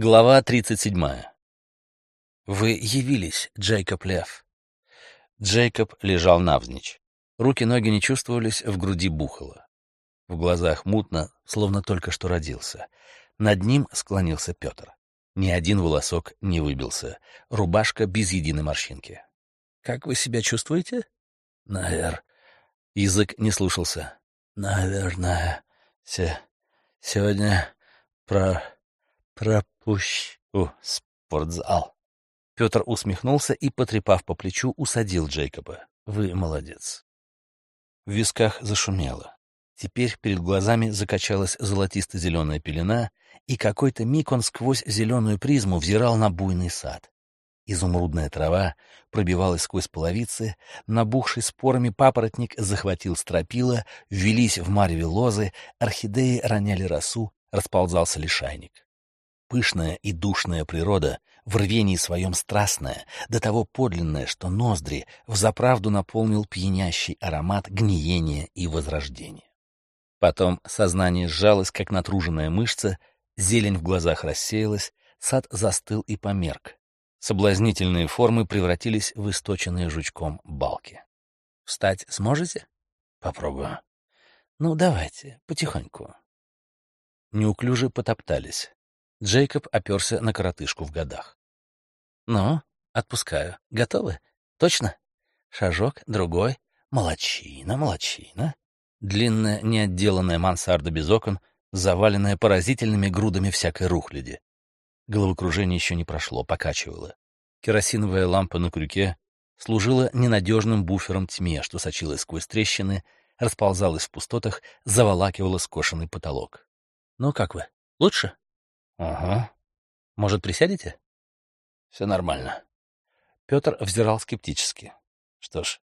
Глава 37. Вы явились, Джейкоб Лев. Джейкоб лежал навзничь. Руки-ноги не чувствовались, в груди бухало. В глазах мутно, словно только что родился. Над ним склонился Петр. Ни один волосок не выбился. Рубашка без единой морщинки. «Как вы себя чувствуете?» «Навер...» Язык не слушался. «Наверное, се... сегодня про... пропущу спортзал». Петр усмехнулся и, потрепав по плечу, усадил Джейкоба. «Вы молодец». В висках зашумело. Теперь перед глазами закачалась золотисто-зеленая пелена, и какой-то миг он сквозь зеленую призму взирал на буйный сад. Изумрудная трава пробивалась сквозь половицы, набухший спорами папоротник захватил стропила, ввелись в мареве лозы, орхидеи роняли росу, расползался лишайник. Пышная и душная природа, в рвении своем страстная, до того подлинная, что ноздри взаправду наполнил пьянящий аромат гниения и возрождения. Потом сознание сжалось, как натруженная мышца, зелень в глазах рассеялась, сад застыл и померк, Соблазнительные формы превратились в источенные жучком балки. «Встать сможете?» «Попробую». «Ну, давайте, потихоньку». Неуклюже потоптались. Джейкоб оперся на коротышку в годах. «Ну, отпускаю. Готовы? Точно? Шажок, другой. Молодчина, молодчина». Длинная, неотделанная мансарда без окон, заваленная поразительными грудами всякой рухляди. Головокружение еще не прошло, покачивало. Керосиновая лампа на крюке служила ненадежным буфером тьме, что сочилась сквозь трещины, расползалась в пустотах, заволакивала скошенный потолок. «Ну, как вы? Лучше?» «Ага. Может, присядете?» «Все нормально». Петр взирал скептически. Что ж,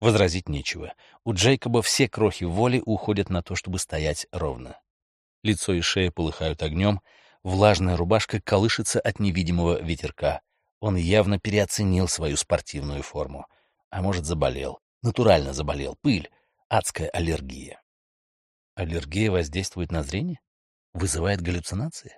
возразить нечего. У Джейкоба все крохи воли уходят на то, чтобы стоять ровно. Лицо и шея полыхают огнем, Влажная рубашка колышется от невидимого ветерка. Он явно переоценил свою спортивную форму. А может, заболел. Натурально заболел. Пыль. Адская аллергия. Аллергия воздействует на зрение? Вызывает галлюцинации?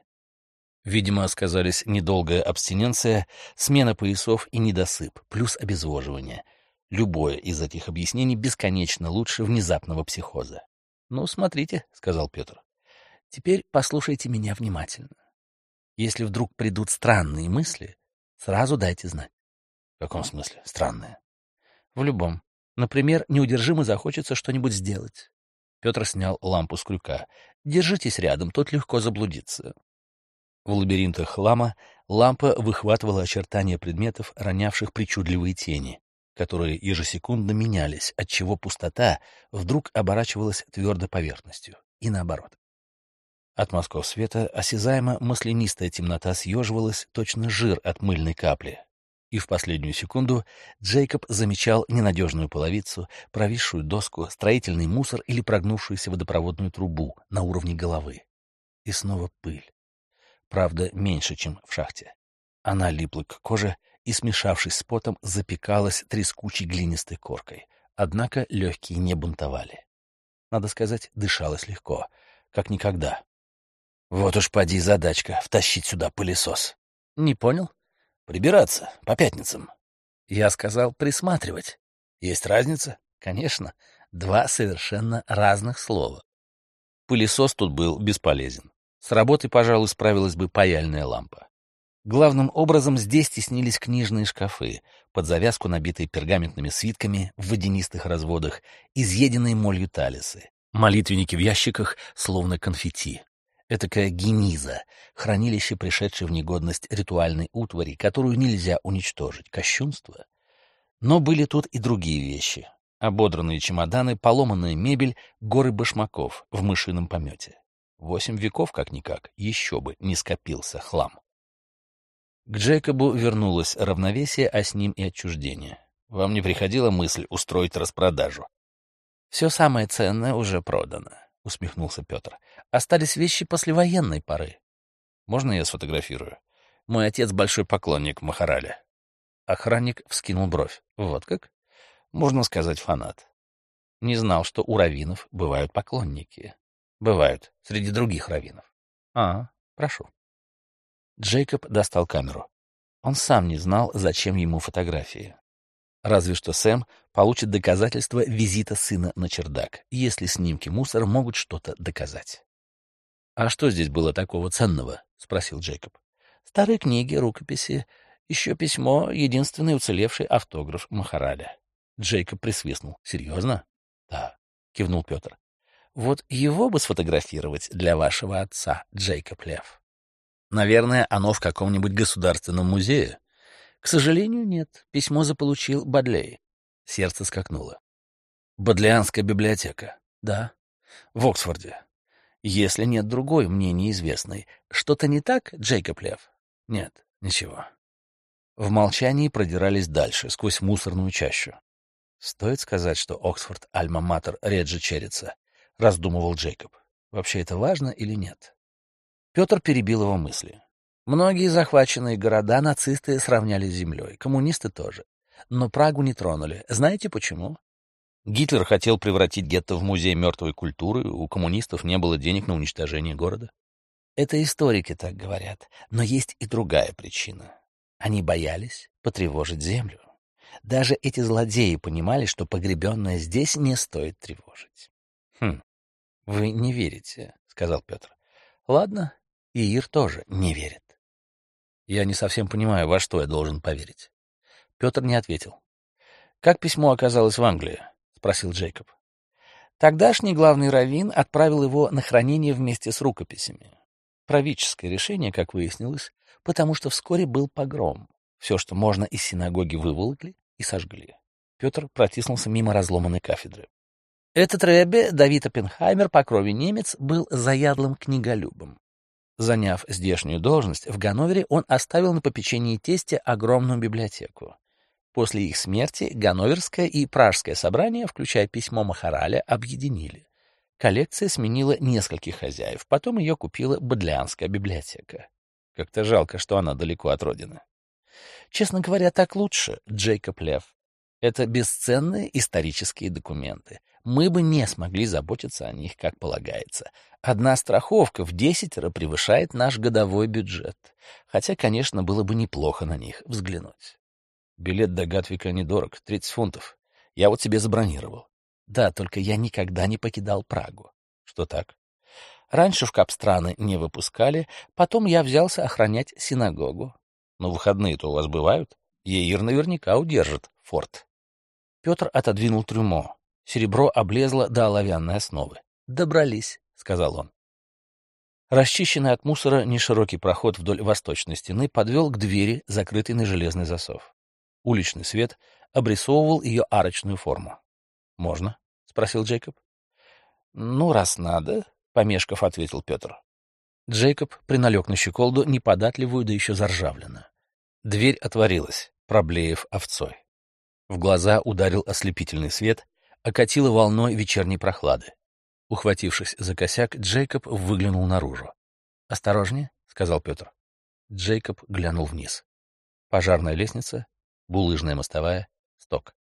Видимо, сказались недолгая абстиненция, смена поясов и недосып, плюс обезвоживание. Любое из этих объяснений бесконечно лучше внезапного психоза. «Ну, смотрите», — сказал Петр. Теперь послушайте меня внимательно. Если вдруг придут странные мысли, сразу дайте знать. В каком смысле странные? В любом. Например, неудержимо захочется что-нибудь сделать. Петр снял лампу с крюка. Держитесь рядом, тут легко заблудиться. В лабиринтах хлама лампа выхватывала очертания предметов, ронявших причудливые тени, которые ежесекундно менялись, отчего пустота вдруг оборачивалась твердой поверхностью, и наоборот. От мазков света осязаемо маслянистая темнота съеживалась, точно жир от мыльной капли. И в последнюю секунду Джейкоб замечал ненадежную половицу, провисшую доску, строительный мусор или прогнувшуюся водопроводную трубу на уровне головы. И снова пыль. Правда, меньше, чем в шахте. Она липла к коже и, смешавшись с потом, запекалась трескучей глинистой коркой. Однако легкие не бунтовали. Надо сказать, дышалось легко, как никогда. Вот уж поди задачка — втащить сюда пылесос. Не понял? Прибираться по пятницам. Я сказал присматривать. Есть разница? Конечно. Два совершенно разных слова. Пылесос тут был бесполезен. С работы, пожалуй, справилась бы паяльная лампа. Главным образом здесь теснились книжные шкафы, под завязку набитые пергаментными свитками в водянистых разводах, изъеденные молью талисы, молитвенники в ящиках, словно конфетти. Этакая гениза, хранилище, пришедшее в негодность ритуальной утвари, которую нельзя уничтожить, кощунство. Но были тут и другие вещи. Ободранные чемоданы, поломанная мебель, горы башмаков в мышином помете. Восемь веков, как-никак, еще бы не скопился хлам. К Джейкобу вернулось равновесие, а с ним и отчуждение. Вам не приходила мысль устроить распродажу? Все самое ценное уже продано. — усмехнулся Петр. — Остались вещи послевоенной поры. Можно я сфотографирую? Мой отец большой поклонник Махараля. Охранник вскинул бровь. Вот как? Можно сказать, фанат. Не знал, что у раввинов бывают поклонники. Бывают, среди других раввинов. А, прошу. Джейкоб достал камеру. Он сам не знал, зачем ему фотографии. Разве что Сэм получит доказательства визита сына на чердак, если снимки мусора могут что-то доказать. «А что здесь было такого ценного?» — спросил Джейкоб. «Старые книги, рукописи, еще письмо, единственный уцелевший автограф Махараля». Джейкоб присвистнул. «Серьезно?» «Да», — кивнул Петр. «Вот его бы сфотографировать для вашего отца, Джейкоб Лев». «Наверное, оно в каком-нибудь государственном музее?» «К сожалению, нет. Письмо заполучил Бадлей». Сердце скакнуло. «Бодлианская библиотека?» «Да». «В Оксфорде?» Если нет другой, мне неизвестной. Что-то не так, Джейкоб Лев? Нет, ничего. В молчании продирались дальше, сквозь мусорную чащу. Стоит сказать, что Оксфорд Альма-Матер Реджи Черрица, раздумывал Джейкоб. Вообще это важно или нет? Петр перебил его мысли. Многие захваченные города нацисты сравняли с землей, коммунисты тоже. Но Прагу не тронули. Знаете почему? Гитлер хотел превратить гетто в музей мертвой культуры, у коммунистов не было денег на уничтожение города. Это историки так говорят, но есть и другая причина. Они боялись потревожить землю. Даже эти злодеи понимали, что погребенное здесь не стоит тревожить. «Хм, вы не верите», — сказал Петр. «Ладно, и Ир тоже не верит». «Я не совсем понимаю, во что я должен поверить». Петр не ответил. «Как письмо оказалось в Англии?» спросил Джейкоб. Тогдашний главный раввин отправил его на хранение вместе с рукописями. Правительское решение, как выяснилось, потому что вскоре был погром. Все, что можно, из синагоги выволокли и сожгли. Петр протиснулся мимо разломанной кафедры. Этот Ребе, Давид Оппенхаймер, по крови немец, был заядлым книголюбом. Заняв здешнюю должность, в Ганновере он оставил на попечении тестя огромную библиотеку. После их смерти Ганноверское и Пражское собрания, включая письмо Махараля, объединили. Коллекция сменила нескольких хозяев, потом ее купила Бодлянская библиотека. Как-то жалко, что она далеко от родины. Честно говоря, так лучше, Джейкоб Лев. Это бесценные исторические документы. Мы бы не смогли заботиться о них, как полагается. Одна страховка в десятеро превышает наш годовой бюджет. Хотя, конечно, было бы неплохо на них взглянуть. Билет до Гатвика недорог, 30 фунтов. Я вот себе забронировал. Да, только я никогда не покидал Прагу. Что так? Раньше в Капстраны не выпускали, потом я взялся охранять синагогу. Но выходные-то у вас бывают? Еир наверняка удержит форт. Петр отодвинул трюмо. Серебро облезло до оловянной основы. «Добрались», — сказал он. Расчищенный от мусора неширокий проход вдоль восточной стены подвел к двери, закрытой на железный засов. Уличный свет обрисовывал ее арочную форму. «Можно?» — спросил Джейкоб. «Ну, раз надо», — помешков ответил Петр. Джейкоб приналег на щеколду, неподатливую, да еще заржавленно. Дверь отворилась, проблеев овцой. В глаза ударил ослепительный свет, окатило волной вечерней прохлады. Ухватившись за косяк, Джейкоб выглянул наружу. «Осторожнее», — сказал Петр. Джейкоб глянул вниз. Пожарная лестница, булыжная мостовая, сток.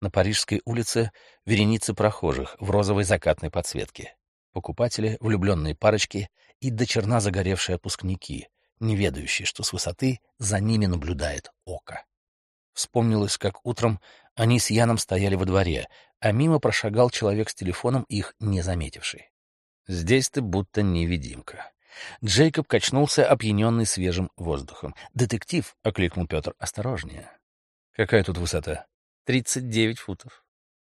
На Парижской улице вереницы прохожих в розовой закатной подсветке. Покупатели, влюбленные парочки и до черна загоревшие опускники, не ведающие, что с высоты за ними наблюдает око. Вспомнилось, как утром они с Яном стояли во дворе, а мимо прошагал человек с телефоном, их не заметивший. Здесь ты будто невидимка. Джейкоб качнулся, опьяненный свежим воздухом. «Детектив!» — окликнул Петр. «Осторожнее!» «Какая тут высота?» «Тридцать девять футов.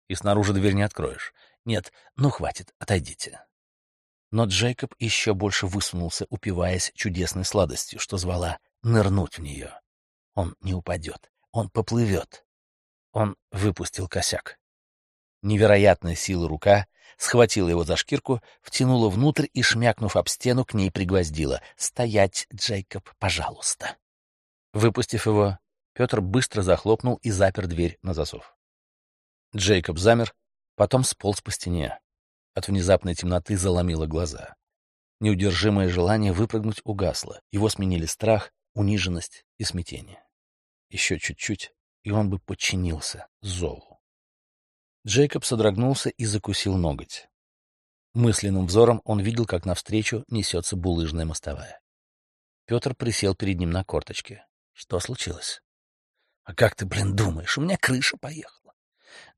И снаружи дверь не откроешь. Нет, ну хватит, отойдите». Но Джейкоб еще больше высунулся, упиваясь чудесной сладостью, что звала нырнуть в нее. Он не упадет, он поплывет. Он выпустил косяк. Невероятная сила рука схватила его за шкирку, втянула внутрь и, шмякнув об стену, к ней пригвоздила. «Стоять, Джейкоб, пожалуйста!» Выпустив его, Петр быстро захлопнул и запер дверь на засов. Джейкоб замер, потом сполз по стене. От внезапной темноты заломило глаза. Неудержимое желание выпрыгнуть угасло. Его сменили страх, униженность и смятение. Еще чуть-чуть, и он бы подчинился зову. Джейкоб содрогнулся и закусил ноготь. Мысленным взором он видел, как навстречу несется булыжная мостовая. Петр присел перед ним на корточке. Что случилось? А как ты, блин, думаешь? У меня крыша поехала.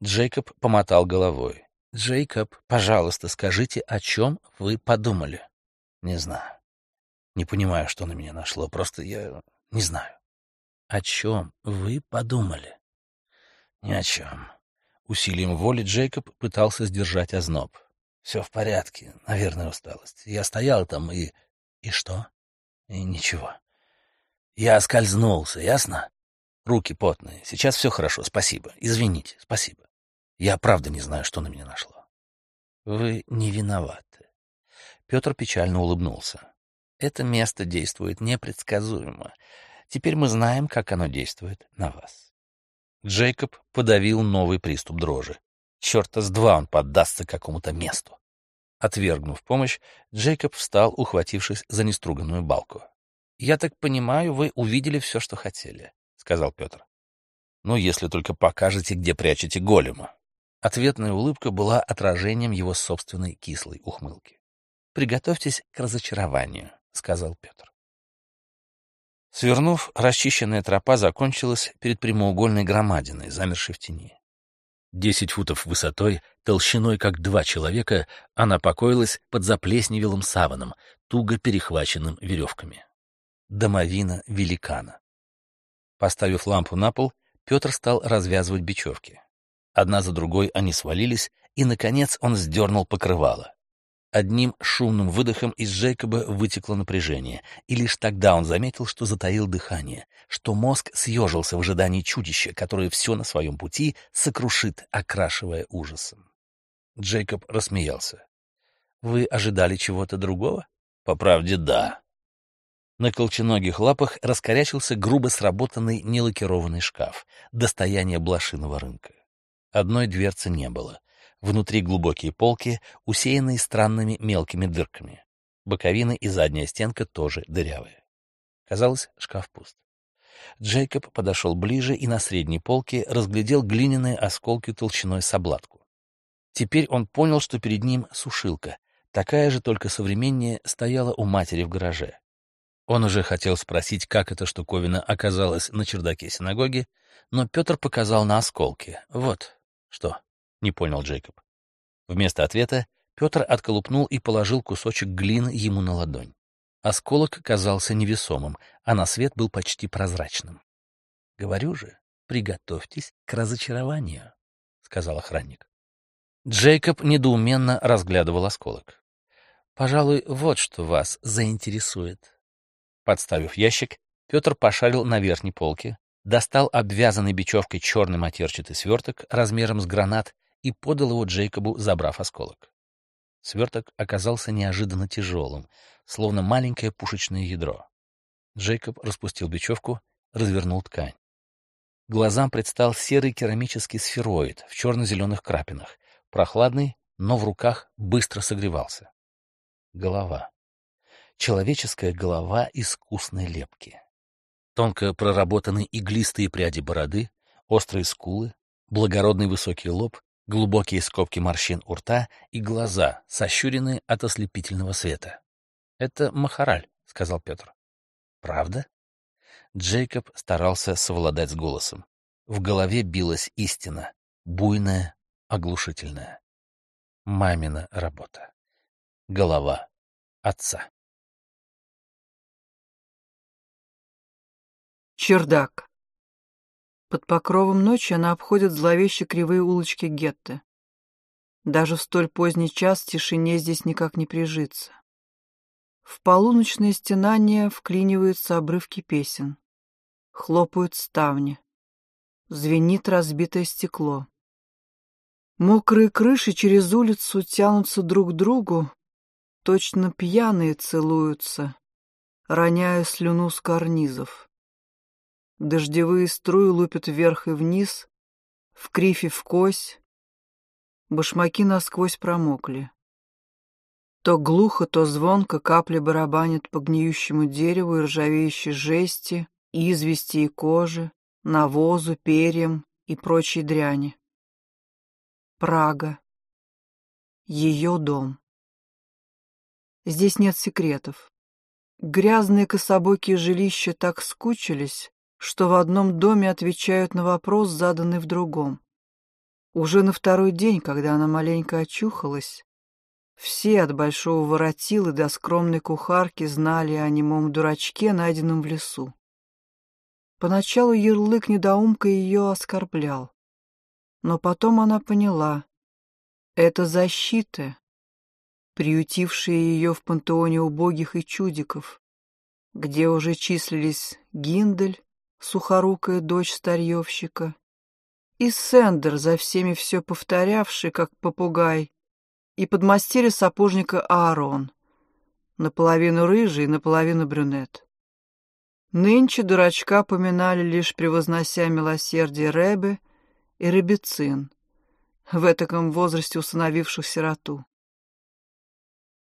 Джейкоб помотал головой. Джейкоб, пожалуйста, скажите, о чем вы подумали? Не знаю. Не понимаю, что на меня нашло. Просто я не знаю. О чем вы подумали? Ни о чем. Усилием воли Джейкоб пытался сдержать озноб. Все в порядке. Наверное, усталость. Я стоял там и... И что? И ничего. Я скользнулся, ясно? Руки потные. Сейчас все хорошо, спасибо. Извините, спасибо. Я правда не знаю, что на меня нашло. Вы не виноваты. Петр печально улыбнулся. Это место действует непредсказуемо. Теперь мы знаем, как оно действует на вас. Джейкоб подавил новый приступ дрожи. Черта с два он поддастся какому-то месту. Отвергнув помощь, Джейкоб встал, ухватившись за неструганную балку. — Я так понимаю, вы увидели все, что хотели, — сказал Петр. — Ну, если только покажете, где прячете голема. Ответная улыбка была отражением его собственной кислой ухмылки. — Приготовьтесь к разочарованию, — сказал Петр. Свернув, расчищенная тропа закончилась перед прямоугольной громадиной, замершей в тени. Десять футов высотой, толщиной как два человека, она покоилась под заплесневелым саваном, туго перехваченным веревками. Домовина великана. Поставив лампу на пол, Петр стал развязывать бечевки. Одна за другой они свалились, и, наконец, он сдернул покрывало. Одним шумным выдохом из Джейкоба вытекло напряжение, и лишь тогда он заметил, что затаил дыхание, что мозг съежился в ожидании чудища, которое все на своем пути сокрушит, окрашивая ужасом. Джейкоб рассмеялся. «Вы ожидали чего-то другого?» «По правде, да». На колченогих лапах раскорячился грубо сработанный нелакированный шкаф, достояние блошиного рынка. Одной дверцы не было. Внутри глубокие полки, усеянные странными мелкими дырками. Боковины и задняя стенка тоже дырявые. Казалось, шкаф пуст. Джейкоб подошел ближе и на средней полке разглядел глиняные осколки толщиной с обладку. Теперь он понял, что перед ним сушилка, такая же, только современнее, стояла у матери в гараже. Он уже хотел спросить, как эта штуковина оказалась на чердаке синагоги, но Петр показал на осколки. Вот, что. — не понял Джейкоб. Вместо ответа Петр отколупнул и положил кусочек глины ему на ладонь. Осколок казался невесомым, а на свет был почти прозрачным. — Говорю же, приготовьтесь к разочарованию, — сказал охранник. Джейкоб недоуменно разглядывал осколок. — Пожалуй, вот что вас заинтересует. Подставив ящик, Петр пошарил на верхней полке, достал обвязанный бечевкой черный матерчатый сверток размером с гранат и подал его Джейкобу, забрав осколок. Сверток оказался неожиданно тяжелым, словно маленькое пушечное ядро. Джейкоб распустил бечевку, развернул ткань. Глазам предстал серый керамический сфероид в черно-зеленых крапинах, прохладный, но в руках быстро согревался. Голова. Человеческая голова искусной лепки. Тонко проработаны иглистые пряди бороды, острые скулы, благородный высокий лоб глубокие скобки морщин у рта и глаза, сощуренные от ослепительного света. — Это Махараль, — сказал Петр. — Правда? Джейкоб старался совладать с голосом. В голове билась истина, буйная, оглушительная. Мамина работа. Голова отца. Чердак. Под покровом ночи она обходит зловеще кривые улочки гетто. Даже в столь поздний час тишине здесь никак не прижиться. В полуночное стенание вклиниваются обрывки песен. Хлопают ставни. Звенит разбитое стекло. Мокрые крыши через улицу тянутся друг к другу, точно пьяные целуются, роняя слюну с карнизов. Дождевые струи лупят вверх и вниз, в крифе в кось. Башмаки насквозь промокли. То глухо, то звонко капли барабанят по гниющему дереву и ржавеющей жести, извести и кожи, навозу, перьям и прочей дряни. Прага. Ее дом. Здесь нет секретов. Грязные кособокие жилища так скучились, что в одном доме отвечают на вопрос, заданный в другом. Уже на второй день, когда она маленько очухалась, все от большого воротила до скромной кухарки знали о немом дурачке, найденном в лесу. Поначалу ярлык недоумка ее оскорблял. Но потом она поняла — это защита, приютившая ее в пантеоне убогих и чудиков, где уже числились Гиндель, сухорукая дочь старьевщика, и Сендер, за всеми все повторявший, как попугай, и подмастерье сапожника Аарон, наполовину рыжий, наполовину брюнет. Нынче дурачка поминали лишь превознося милосердие Рэбе и Ребецин, в этаком возрасте усыновивших сироту.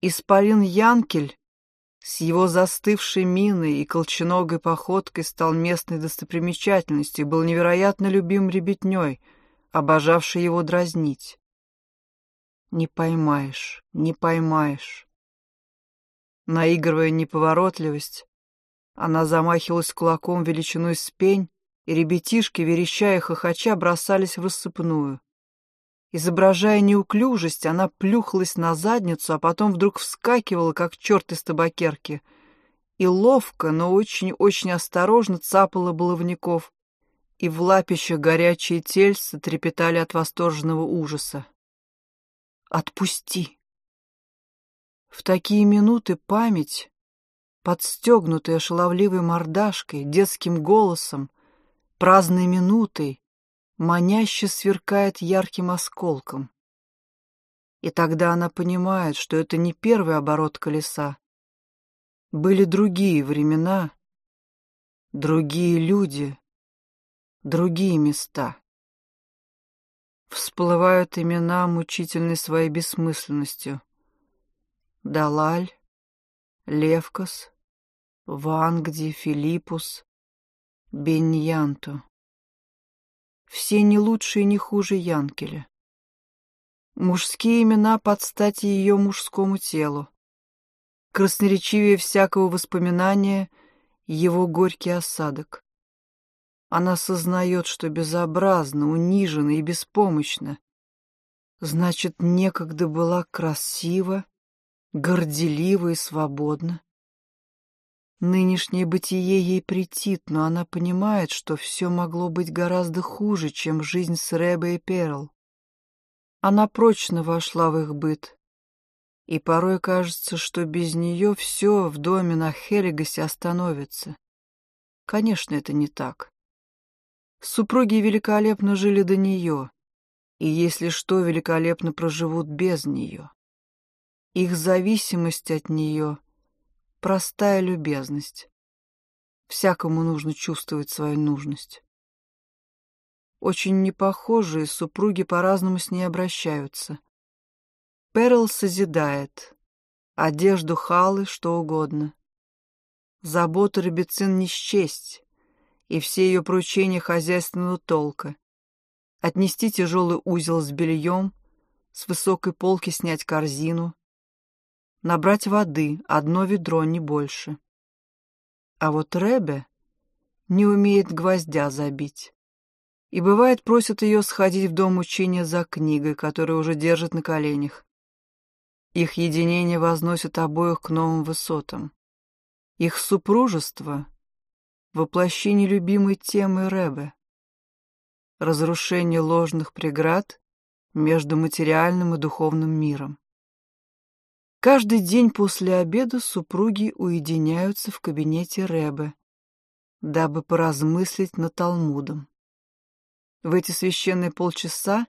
Испарин Янкель с его застывшей миной и колченогой походкой стал местной достопримечательностью и был невероятно любим ребятней, обожавший его дразнить. Не поймаешь, не поймаешь. Наигрывая неповоротливость, она замахивалась кулаком величиной с пень, и ребятишки, верещая хохоча, бросались в рассыпную. Изображая неуклюжесть, она плюхалась на задницу, а потом вдруг вскакивала, как черт из табакерки, и ловко, но очень-очень осторожно цапала баловников, и в лапищах горячие тельцы трепетали от восторженного ужаса. «Отпусти!» В такие минуты память, подстегнутая шаловливой мордашкой, детским голосом, праздной минутой, маняще сверкает ярким осколком. И тогда она понимает, что это не первый оборот колеса. Были другие времена, другие люди, другие места. Всплывают имена, мучительной своей бессмысленностью. Далаль, Левкос, Вангди, Филиппус, Беньянту. Все не лучше и не хуже Янкеля. Мужские имена под стать ее мужскому телу. Красноречивее всякого воспоминания его горький осадок. Она сознает, что безобразно, унижена и беспомощна. Значит, некогда была красива, горделива и свободна. Нынешнее бытие ей претит, но она понимает, что все могло быть гораздо хуже, чем жизнь с Рэбе и Перл. Она прочно вошла в их быт, и порой кажется, что без нее все в доме на Хелигасе остановится. Конечно, это не так. Супруги великолепно жили до нее, и, если что, великолепно проживут без нее. Их зависимость от нее — Простая любезность. Всякому нужно чувствовать свою нужность. Очень непохожие супруги по-разному с ней обращаются. Перл созидает. Одежду, халы, что угодно. Заботу ребецин не счесть, и все ее поручения хозяйственного толка. Отнести тяжелый узел с бельем, с высокой полки снять корзину, набрать воды, одно ведро, не больше. А вот Ребе не умеет гвоздя забить. И бывает просит ее сходить в дом учения за книгой, которую уже держит на коленях. Их единение возносит обоих к новым высотам. Их супружество — воплощение любимой темы Ребе. Разрушение ложных преград между материальным и духовным миром. Каждый день после обеда супруги уединяются в кабинете Рэбе, дабы поразмыслить над Талмудом. В эти священные полчаса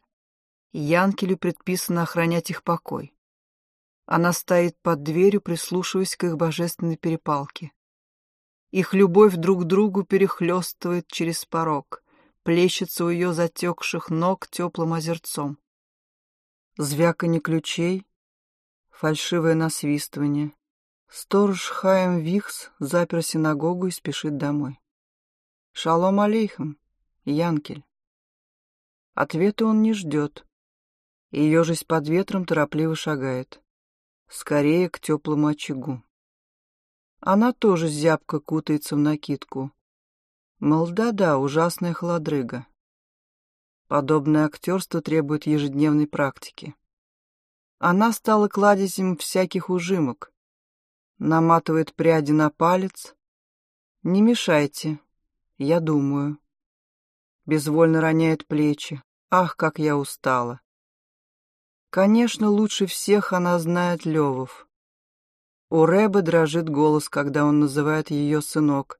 Янкелю предписано охранять их покой. Она стоит под дверью, прислушиваясь к их божественной перепалке. Их любовь друг к другу перехлестывает через порог, плещется у ее затекших ног теплым озерцом. Звяканье ключей, фальшивое насвистывание. Сторож Хаим Вихс запер синагогу и спешит домой. «Шалом алейхам, Янкель». Ответа он не ждет, и, ежась под ветром, торопливо шагает. Скорее к теплому очагу. Она тоже зябко кутается в накидку. Мол, да-да, ужасная холодрыга. Подобное актерство требует ежедневной практики. Она стала кладезем всяких ужимок. Наматывает пряди на палец. Не мешайте, я думаю. Безвольно роняет плечи. Ах, как я устала. Конечно, лучше всех она знает Левов. У Рэба дрожит голос, когда он называет ее сынок.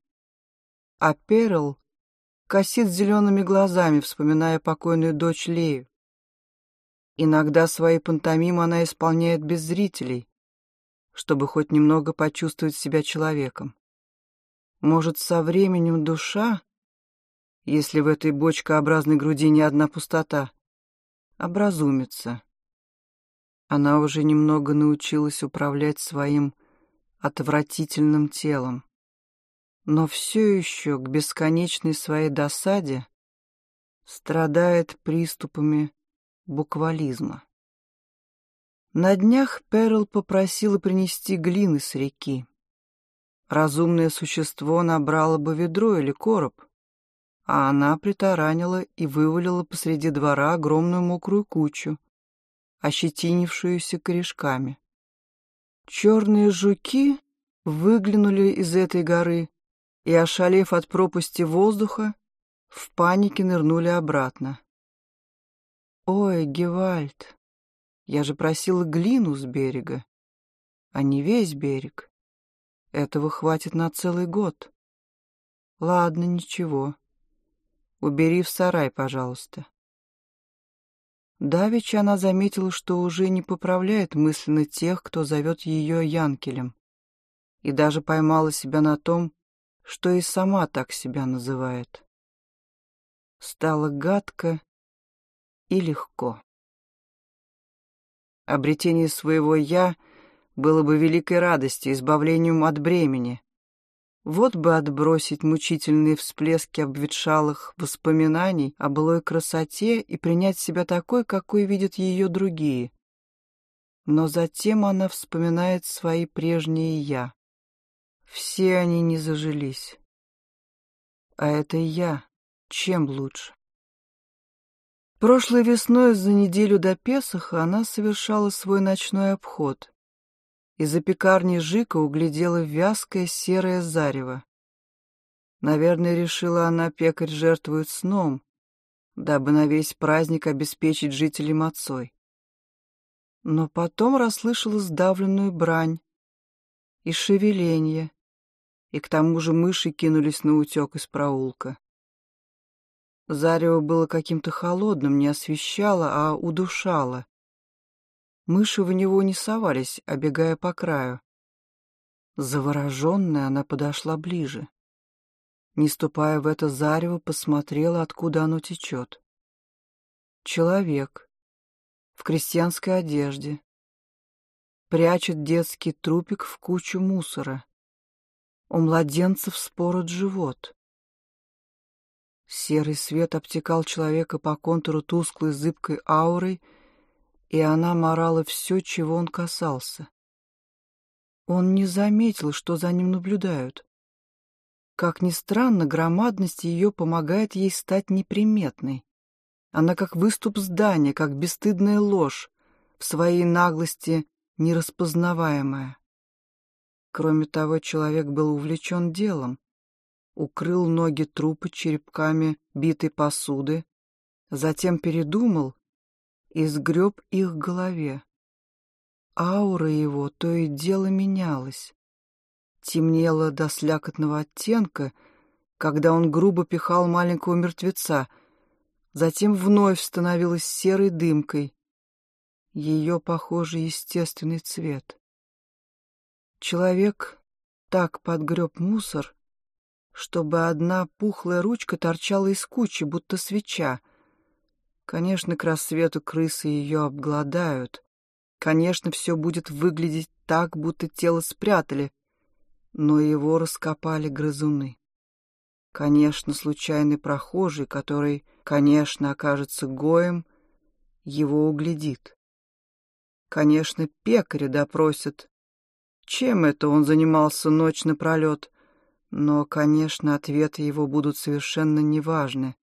А Перл косит зелеными глазами, вспоминая покойную дочь Лею. Иногда свои пантомимы она исполняет без зрителей, чтобы хоть немного почувствовать себя человеком. Может, со временем душа, если в этой бочкообразной груди не одна пустота, образумится. Она уже немного научилась управлять своим отвратительным телом, но все еще к бесконечной своей досаде страдает приступами буквализма. На днях Перл попросила принести глины с реки. Разумное существо набрало бы ведро или короб, а она притаранила и вывалила посреди двора огромную мокрую кучу, ощетинившуюся корешками. Черные жуки выглянули из этой горы и, ошалев от пропасти воздуха, в панике нырнули обратно. «Ой, Гевальд, я же просила глину с берега, а не весь берег. Этого хватит на целый год. Ладно, ничего. Убери в сарай, пожалуйста». Давеча она заметила, что уже не поправляет мысленно тех, кто зовет ее Янкелем, и даже поймала себя на том, что и сама так себя называет. Стало гадко и легко. Обретение своего «я» было бы великой радостью, избавлением от бремени. Вот бы отбросить мучительные всплески обветшалых воспоминаний о былой красоте и принять себя такой, какой видят ее другие. Но затем она вспоминает свои прежние «я». Все они не зажились. А это я. Чем лучше? Прошлой весной за неделю до Песоха она совершала свой ночной обход. Из-за пекарни Жика углядела вязкое серое зарево. Наверное, решила она, пекарь жертвует сном, дабы на весь праздник обеспечить жителей мацой. Но потом расслышала сдавленную брань и шевеление, и к тому же мыши кинулись на утек из проулка. Зарево было каким-то холодным, не освещало, а удушало. Мыши в него не совались, обегая по краю. Завороженная, она подошла ближе. Не ступая в это зарево, посмотрела, откуда оно течет. Человек в крестьянской одежде прячет детский трупик в кучу мусора. У младенцев спорот живот. Серый свет обтекал человека по контуру тусклой зыбкой аурой, и она морала все, чего он касался. Он не заметил, что за ним наблюдают. Как ни странно, громадность ее помогает ей стать неприметной. Она как выступ здания, как бесстыдная ложь, в своей наглости нераспознаваемая. Кроме того, человек был увлечен делом. Укрыл ноги трупа черепками битой посуды, затем передумал и сгреб их голове. Аура его то и дело менялась. Темнела до слякотного оттенка, когда он грубо пихал маленького мертвеца, затем вновь становилась серой дымкой. Ее, похоже, естественный цвет. Человек так подгреб мусор, чтобы одна пухлая ручка торчала из кучи, будто свеча. Конечно, к рассвету крысы ее обгладают. Конечно, все будет выглядеть так, будто тело спрятали, но его раскопали грызуны. Конечно, случайный прохожий, который, конечно, окажется гоем, его углядит. Конечно, пекаря допросят, чем это он занимался ночь напролет, но, конечно, ответы его будут совершенно неважны,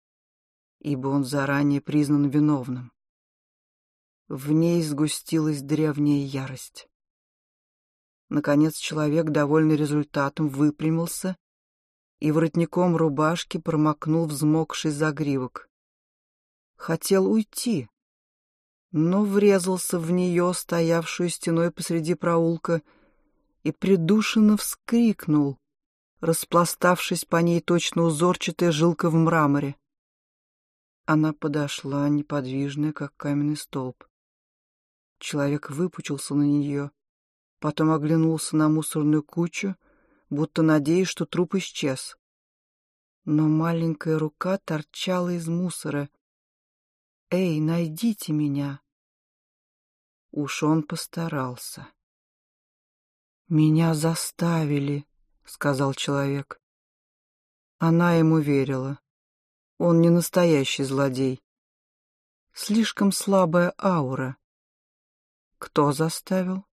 ибо он заранее признан виновным. В ней сгустилась древняя ярость. Наконец человек, довольный результатом, выпрямился и воротником рубашки промокнул взмокший загривок. Хотел уйти, но врезался в нее, стоявшую стеной посреди проулка, и придушенно вскрикнул, распластавшись по ней точно узорчатая жилка в мраморе. Она подошла, неподвижная, как каменный столб. Человек выпучился на нее, потом оглянулся на мусорную кучу, будто надеясь, что труп исчез. Но маленькая рука торчала из мусора. «Эй, найдите меня!» Уж он постарался. «Меня заставили», — сказал человек. Она ему верила. Он не настоящий злодей. Слишком слабая аура. Кто заставил?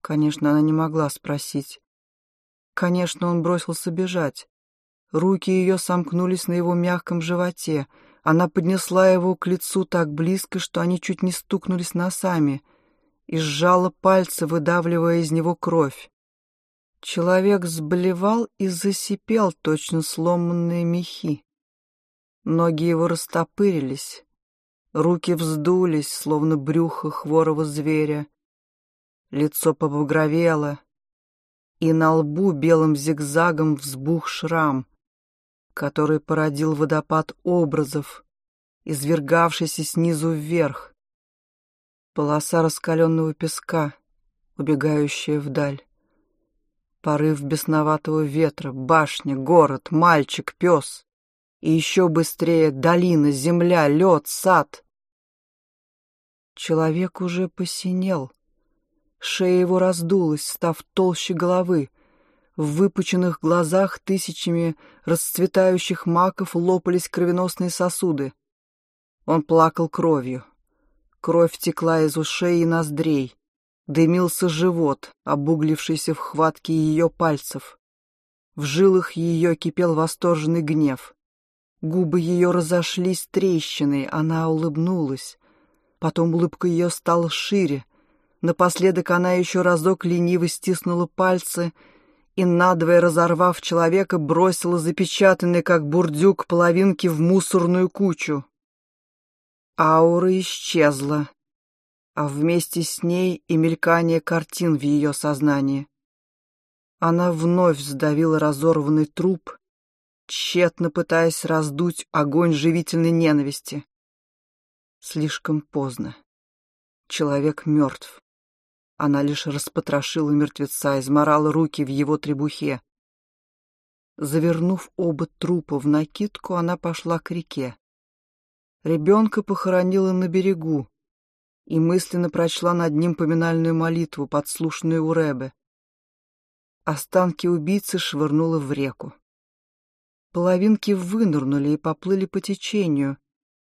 Конечно, она не могла спросить. Конечно, он бросился бежать. Руки ее сомкнулись на его мягком животе. Она поднесла его к лицу так близко, что они чуть не стукнулись носами, и сжала пальцы, выдавливая из него кровь. Человек сблевал и засипел, точно сломанные мехи. Ноги его растопырились, руки вздулись, словно брюхо хворого зверя. Лицо побагровело, и на лбу белым зигзагом взбух шрам, который породил водопад образов, извергавшийся снизу вверх. Полоса раскаленного песка, убегающая вдаль. Порыв бесноватого ветра, башня, город, мальчик, пес. И еще быстрее долина, земля, лед, сад. Человек уже посинел, Шея его раздулась, став толще головы. В выпученных глазах тысячами расцветающих маков лопались кровеносные сосуды. Он плакал кровью. Кровь текла из ушей и ноздрей. Дымился живот, обуглившийся в хватке ее пальцев. В жилах ее кипел восторженный гнев. Губы ее разошлись трещиной, она улыбнулась. Потом улыбка ее стала шире — Напоследок она еще разок лениво стиснула пальцы и, надвое разорвав человека, бросила запечатанные, как бурдюк, половинки в мусорную кучу. Аура исчезла, а вместе с ней и мелькание картин в ее сознании. Она вновь сдавила разорванный труп, тщетно пытаясь раздуть огонь живительной ненависти. Слишком поздно. Человек мертв. Она лишь распотрошила мертвеца, изморала руки в его требухе. Завернув оба трупа в накидку, она пошла к реке. Ребенка похоронила на берегу и мысленно прочла над ним поминальную молитву, подслушанную у Рэбе. Останки убийцы швырнула в реку. Половинки вынырнули и поплыли по течению,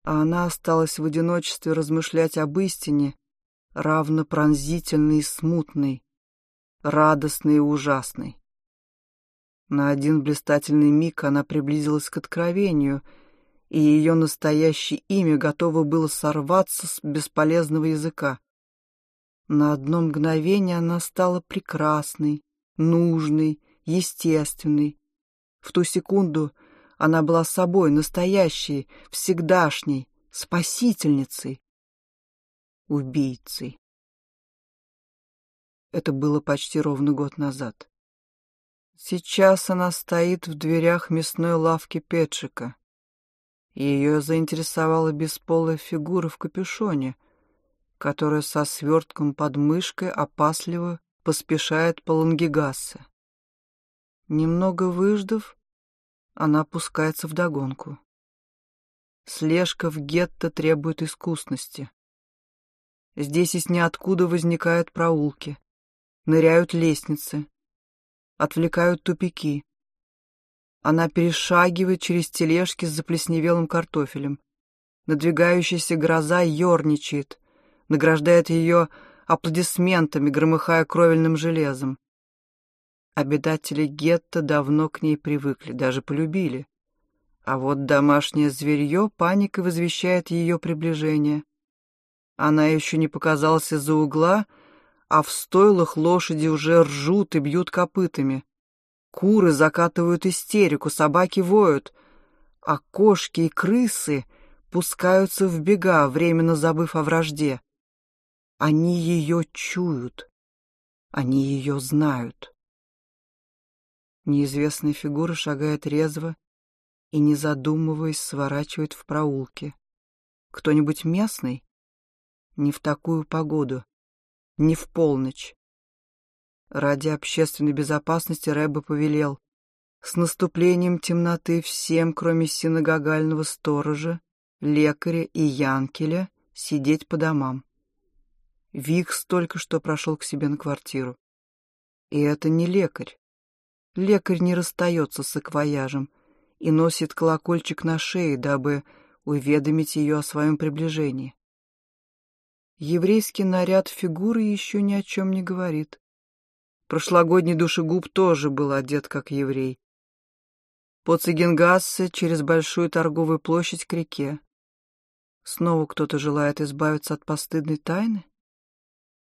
а она осталась в одиночестве размышлять об истине, равно пронзительный и смутный, радостный и ужасный. На один блистательный миг она приблизилась к откровению, и ее настоящее имя готово было сорваться с бесполезного языка. На одно мгновение она стала прекрасной, нужной, естественной. В ту секунду она была собой, настоящей, всегдашней, спасительницей убийцей. Это было почти ровно год назад. Сейчас она стоит в дверях мясной лавки Петшика. Ее заинтересовала бесполая фигура в капюшоне, которая со свертком под мышкой опасливо поспешает по Лангигассе. Немного выждав, она опускается вдогонку. Слежка в гетто требует искусности. Здесь из ниоткуда возникают проулки, ныряют лестницы, отвлекают тупики. Она перешагивает через тележки с заплесневелым картофелем. Надвигающаяся гроза ерничает, награждает ее аплодисментами, громыхая кровельным железом. Обитатели гетто давно к ней привыкли, даже полюбили. А вот домашнее зверье паникой возвещает ее приближение. Она еще не показалась из-за угла, а в стойлах лошади уже ржут и бьют копытами. Куры закатывают истерику, собаки воют, а кошки и крысы пускаются в бега, временно забыв о вражде. Они ее чуют, они ее знают. Неизвестная фигура шагает резво и, не задумываясь, сворачивает в проулке. Кто-нибудь местный? Не в такую погоду, не в полночь. Ради общественной безопасности Рэбе повелел с наступлением темноты всем, кроме синагогального сторожа, лекаря и Янкеля, сидеть по домам. Викс только что прошел к себе на квартиру. И это не лекарь. Лекарь не расстается с акваяжем и носит колокольчик на шее, дабы уведомить ее о своем приближении. Еврейский наряд фигуры еще ни о чем не говорит. Прошлогодний душегуб тоже был одет как еврей. По Цигенгассе через большую торговую площадь к реке. Снова кто-то желает избавиться от постыдной тайны?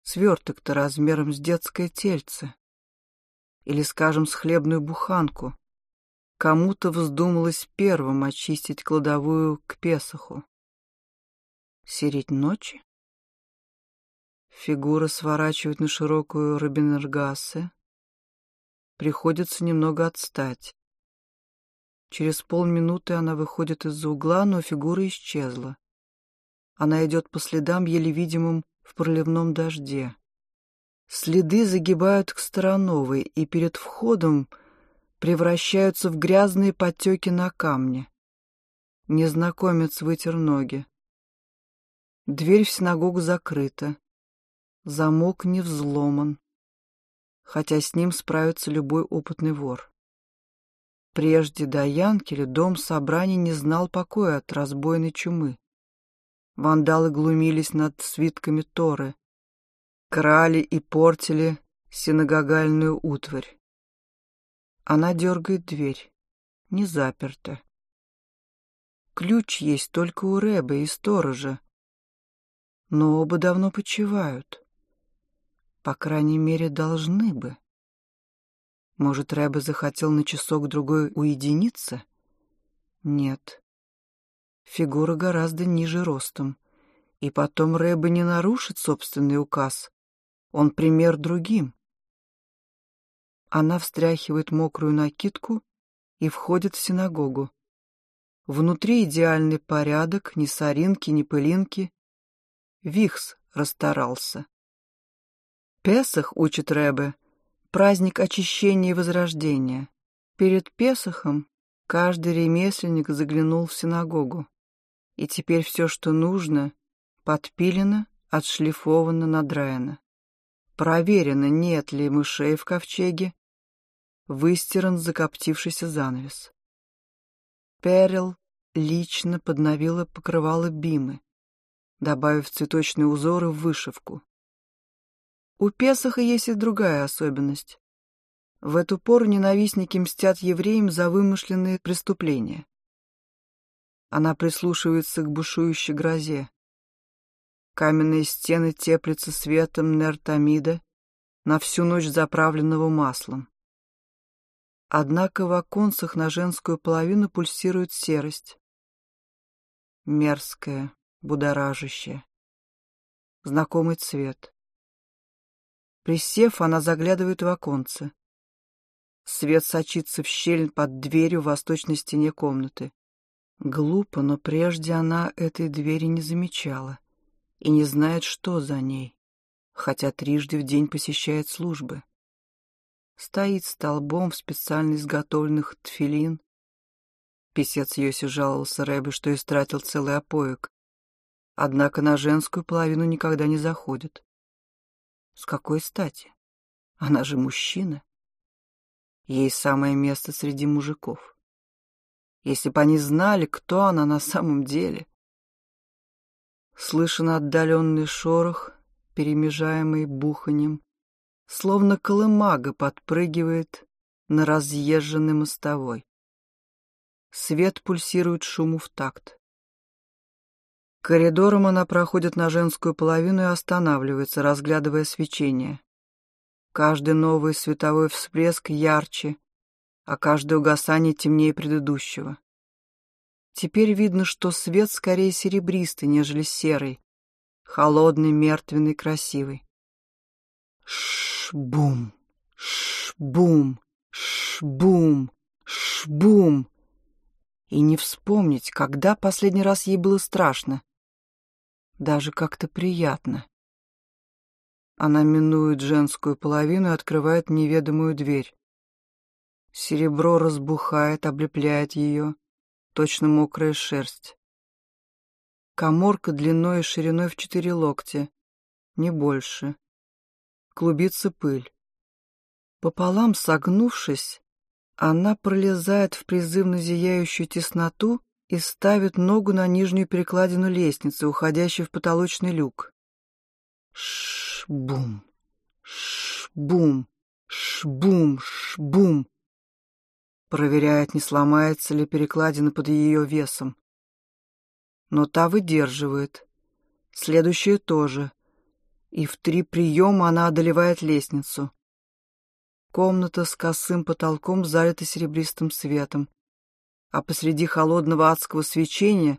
Сверток-то размером с детское тельце или, скажем, с хлебную буханку. Кому-то вздумалось первым очистить кладовую к Песоху. Сереть ночи? Фигура сворачивает на широкую Робинергассе. Приходится немного отстать. Через полминуты она выходит из-за угла, но фигура исчезла. Она идет по следам, еле видимым в проливном дожде. Следы загибают к Старановой и перед входом превращаются в грязные потеки на камне. Незнакомец вытер ноги. Дверь в синагогу закрыта. Замок не взломан, хотя с ним справится любой опытный вор. Прежде до Янкеля дом собраний не знал покоя от разбойной чумы. Вандалы глумились над свитками Торы, крали и портили синагогальную утварь. Она дергает дверь. Не заперта. Ключ есть только у Рэба и сторожа. Но оба давно почивают. По крайней мере, должны бы. Может, Рэбе захотел на часок-другой уединиться? Нет. Фигура гораздо ниже ростом. И потом Рэбе не нарушит собственный указ. Он пример другим. Она встряхивает мокрую накидку и входит в синагогу. Внутри идеальный порядок, ни соринки, ни пылинки. Вихс расстарался. Песах, учит Рэбе, праздник очищения и возрождения. Перед Песахом каждый ремесленник заглянул в синагогу. И теперь все, что нужно, подпилено, отшлифовано, надраено. Проверено, нет ли мышей в ковчеге. Выстиран закоптившийся занавес. Перел лично подновила покрывало Бимы, добавив цветочные узоры в вышивку. У Песаха есть и другая особенность. В эту пору ненавистники мстят евреям за вымышленные преступления. Она прислушивается к бушующей грозе. Каменные стены теплятся светом нертамида, на всю ночь заправленного маслом. Однако в оконцах на женскую половину пульсирует серость. Мерзкая, будоражащая. Знакомый цвет. Присев, она заглядывает в оконце. Свет сочится в щель под дверью в восточной стене комнаты. Глупо, но прежде она этой двери не замечала и не знает, что за ней, хотя трижды в день посещает службы. Стоит столбом в специально изготовленных тфилин. Песец Йоси жаловался Рэбе, что истратил целый опоек, однако на женскую половину никогда не заходит. С какой стати? Она же мужчина. Ей самое место среди мужиков. Если бы они знали, кто она на самом деле — Слышен отдаленный шорох, перемежаемый буханем, словно колымага подпрыгивает на разъезженной мостовой. Свет пульсирует шуму в такт. Коридором она проходит на женскую половину и останавливается, разглядывая свечение. Каждый новый световой всплеск ярче, а каждое угасание темнее предыдущего. Теперь видно, что свет скорее серебристый, нежели серый, холодный, мертвенный, красивый. Ш-бум, ш-бум, ш-бум, ш-бум. И не вспомнить, когда последний раз ей было страшно. Даже как-то приятно. Она минует женскую половину и открывает неведомую дверь. Серебро разбухает, облепляет ее, точно мокрая шерсть. Коморка длиной и шириной в четыре локтя, не больше. Клубится пыль. Пополам согнувшись, она пролезает в призывно зияющую тесноту и ставит ногу на нижнюю перекладину лестницы, уходящей в потолочный люк. Ш-бум, ш-бум, ш-бум, ш-бум. Проверяет, не сломается ли перекладина под ее весом. Но та выдерживает. Следующая тоже. И в три приема она одолевает лестницу. Комната с косым потолком залита серебристым светом. А посреди холодного адского свечения,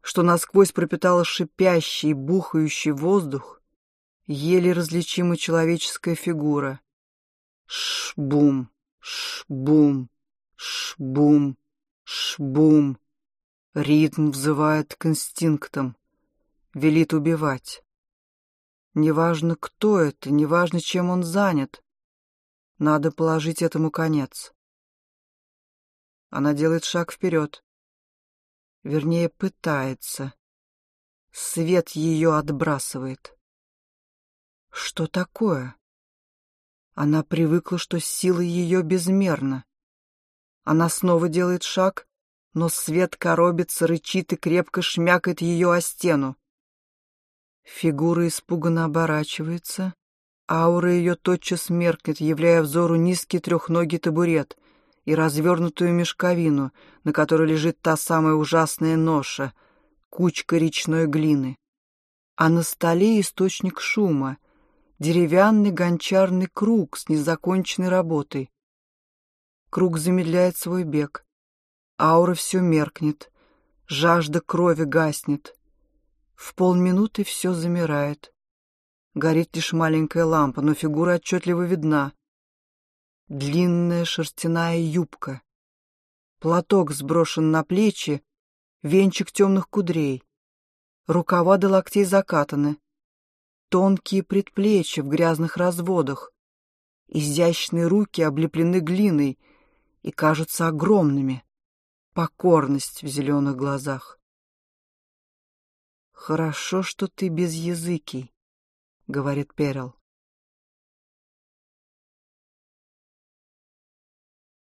что насквозь пропитало шипящий и бухающий воздух, еле различима человеческая фигура. Ш-бум, ш-бум, Ш-бум, ш-бум. Ритм взывает к инстинктам, велит убивать. Неважно, кто это, неважно, чем он занят. Надо положить этому конец. Она делает шаг вперед. Вернее, пытается. Свет ее отбрасывает. Что такое? Она привыкла, что сила ее безмерна. Она снова делает шаг, но свет коробится, рычит и крепко шмякает ее о стену. Фигура испуганно оборачивается. Аура ее тотчас меркнет, являя взору низкий трехногий табурет и развернутую мешковину, на которой лежит та самая ужасная ноша — кучка речной глины. А на столе источник шума — деревянный гончарный круг с незаконченной работой. Круг замедляет свой бег. Аура все меркнет. Жажда крови гаснет. В полминуты все замирает. Горит лишь маленькая лампа, но фигура отчетливо видна. Длинная шерстяная юбка. Платок сброшен на плечи, венчик темных кудрей. Рукава до локтей закатаны. Тонкие предплечья в грязных разводах. Изящные руки облеплены глиной — и кажутся огромными. Покорность в зеленых глазах. «Хорошо, что ты без языки», — говорит Перел.